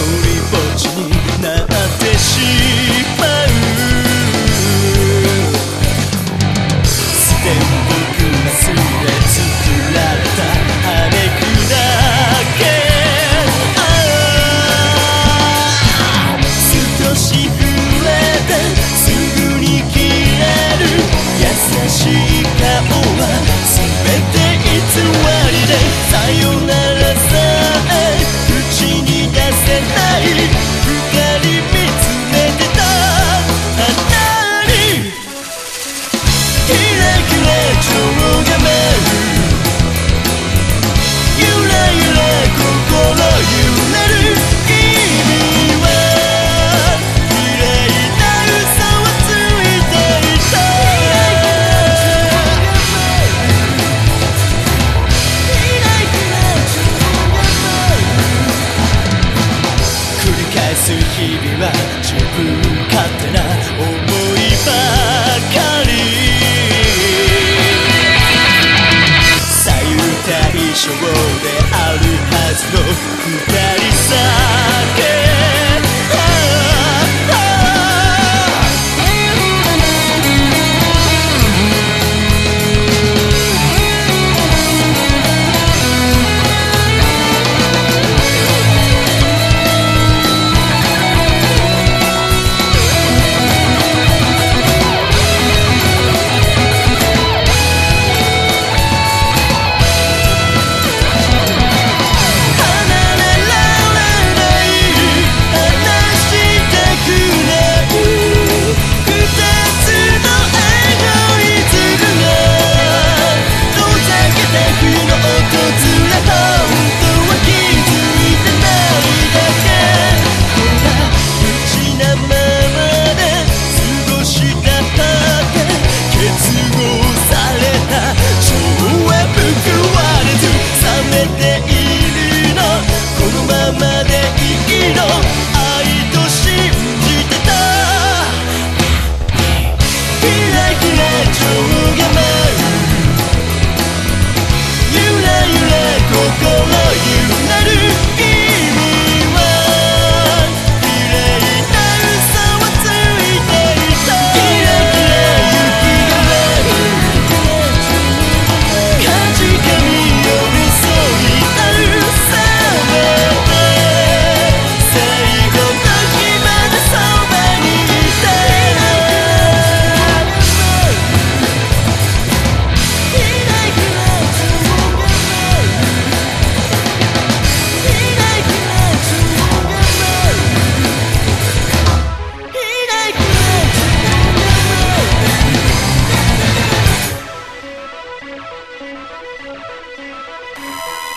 りぼっちになってしまうすでに僕はすでられたくだけしてすぐにる。優しい顔はす日々は自分勝手な思いばかり。you make Thank you.